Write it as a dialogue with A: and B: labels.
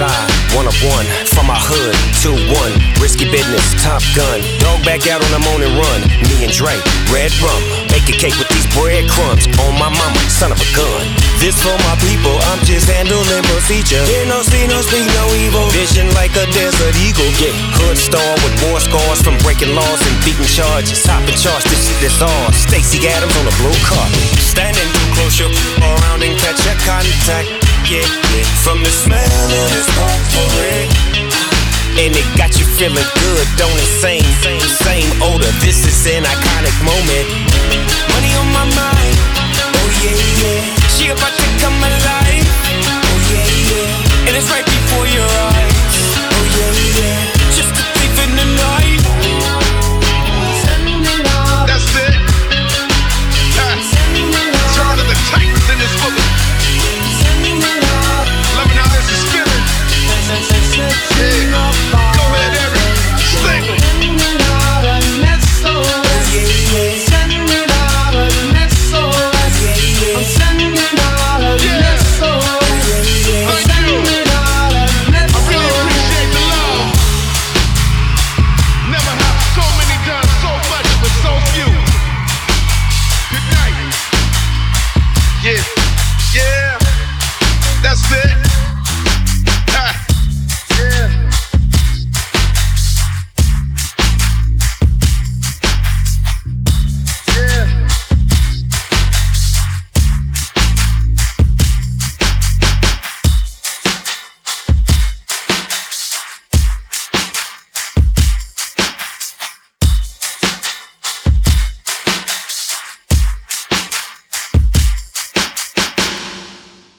A: I, one of one. From my hood, 2-1. Risky business, Top Gun. Dog back out on the morning run. Me and Dre, red rum. Bake a cake with these breadcrumbs. On my mama, son of a gun.
B: This for my people, I'm just handling procedure Hear no, see no, speak no evil Vision like a desert eagle
A: Yeah, hood star with war scars from breaking laws and beating charges. Hopping charge, this shit is ours. Stacy Adams on the blue carpet.
B: Standing too close, you'll around and catch a contact Yeah,
A: feeling good, don't it? Same, same, same odor. This is an iconic moment.